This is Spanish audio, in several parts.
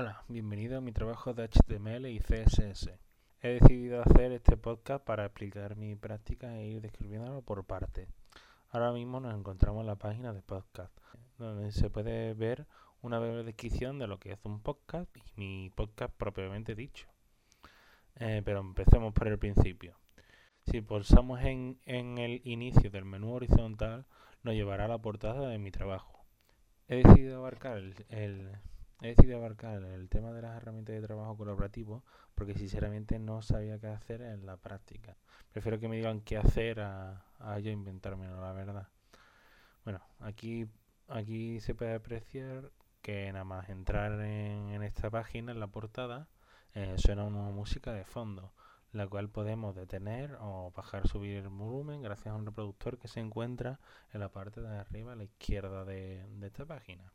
Hola, bienvenido a mi trabajo de HTML y CSS. He decidido hacer este podcast para explicar mi práctica e ir describiéndolo por partes. Ahora mismo nos encontramos en la página de podcast, donde se puede ver una breve descripción de lo que es un podcast y mi podcast propiamente dicho. Eh, pero empecemos por el principio. Si pulsamos en, el inicio del menú horizontal, nos llevará a la portada de mi trabajo. He decidido abarcar el He decidido abarcar el tema de las herramientas de trabajo colaborativo porque sinceramente no sabía qué hacer en la práctica. Prefiero que me digan qué hacer a, yo inventármelo, la verdad. Bueno, aquí, aquí se puede apreciar que nada más entrar en, esta página, en la portada, eh, suena una música de fondo, la cual podemos detener o bajar, subir el volumen gracias a un reproductor que se encuentra en la parte de arriba a la izquierda de esta página.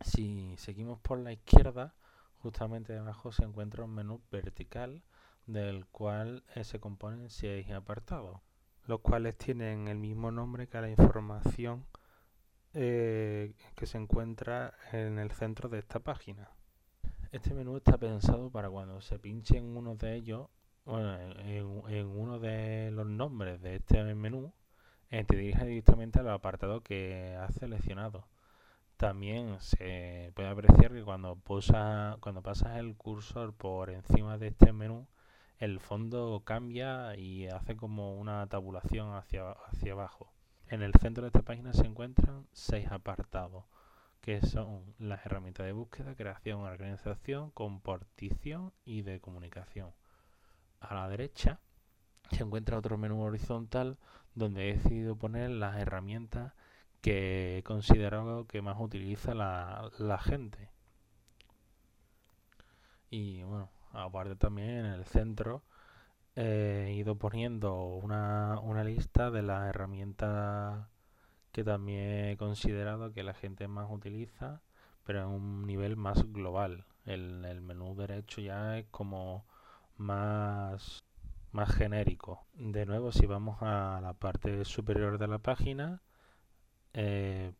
Si seguimos por la izquierda, justamente debajo se encuentra un menú vertical del cual eh, se componen seis apartados, los cuales tienen el mismo nombre que la información eh, que se encuentra en el centro de esta página. Este menú está pensado para cuando se pinche en uno de ellos, bueno, en, uno de los nombres de este menú, eh, te dirige directamente al apartado que has seleccionado. También se puede apreciar que cuando, cuando pasas el cursor por encima de este menú, el fondo cambia y hace como una tabulación hacia, hacia abajo. En el centro de esta página se encuentran seis apartados, que son las herramientas de búsqueda, creación, organización, compartición y de comunicación. A la derecha se encuentra otro menú horizontal donde he decidido poner las herramientas que he considerado que más utiliza la, la gente. Y bueno, aparte también en el centro he ido poniendo una, una lista de las herramientas que también he considerado que la gente más utiliza, pero en un nivel más global. El, el menú derecho ya es como más, más genérico. De nuevo, si vamos a la parte superior de la página, eh,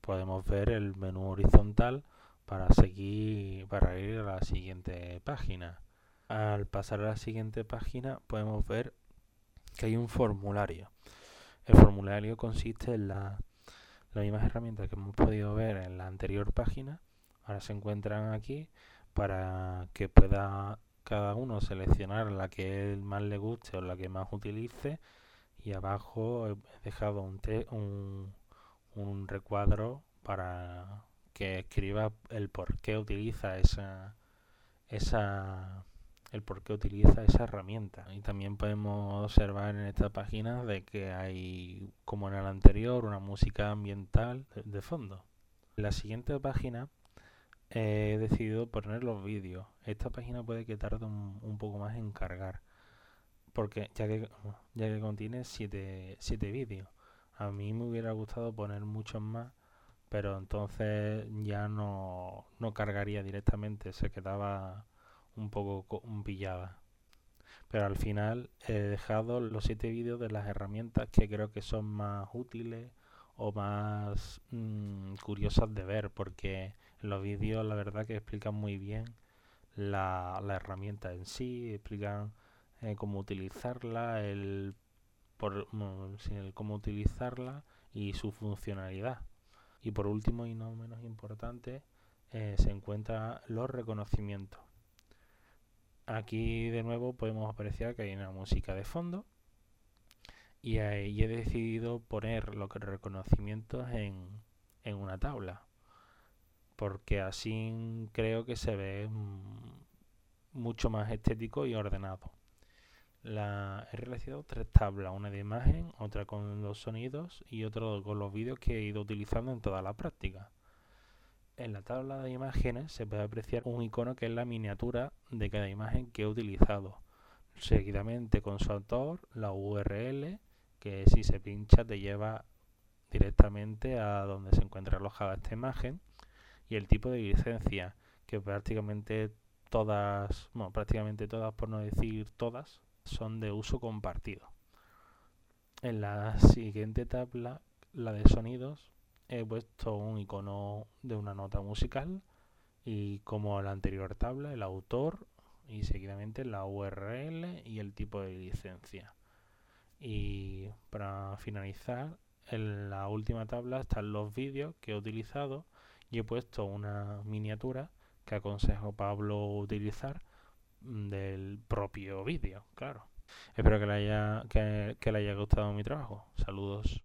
podemos ver el menú horizontal para seguir para ir a la siguiente página. Al pasar a la siguiente página podemos ver que hay un formulario. El formulario consiste en la, las mismas herramientas que hemos podido ver en la anterior página. Ahora se encuentran aquí para que pueda cada uno seleccionar la que más le guste o la que más utilice. Y abajo he dejado un, un un recuadro para que escriba el por qué utiliza esa, esa el por qué utiliza esa herramienta. Y también podemos observar en esta página de que hay como en el anterior una música ambiental de, fondo. En la siguiente página he decidido poner los vídeos. Esta página puede que tarde un, poco más en cargar porque ya que ya que contiene 7 siete vídeos a mí me hubiera gustado poner muchos más, pero entonces ya no, no cargaría directamente, se quedaba un poco pillada. Pero al final he dejado los siete vídeos de las herramientas que creo que son más útiles o más mm, curiosas de ver, porque los vídeos la verdad que explican muy bien la, la herramienta en sí, explican eh, cómo utilizarla, el por cómo utilizarla y su funcionalidad. Y por último y no menos importante, eh, se encuentran los reconocimientos. Aquí de nuevo podemos apreciar que hay una música de fondo y, ahí he decidido poner los reconocimientos en, en una tabla porque así creo que se ve mm, mucho más estético y ordenado la, he realizado tres tablas, una de imagen, otra con los sonidos y otra con los vídeos que he ido utilizando en toda la práctica. En la tabla de imágenes se puede apreciar un icono que es la miniatura de cada imagen que he utilizado. Seguidamente con su autor, la URL, que si se pincha te lleva directamente a donde se encuentra alojada esta imagen, y el tipo de licencia, que prácticamente todas, bueno, prácticamente todas por no decir todas, son de uso compartido. En la siguiente tabla, la de sonidos, he puesto un icono de una nota musical y como la anterior tabla, el autor y seguidamente la URL y el tipo de licencia. Y para finalizar, en la última tabla están los vídeos que he utilizado y he puesto una miniatura que aconsejo Pablo utilizar del propio vídeo, claro. Espero que le haya, que, que le haya gustado mi trabajo. Saludos.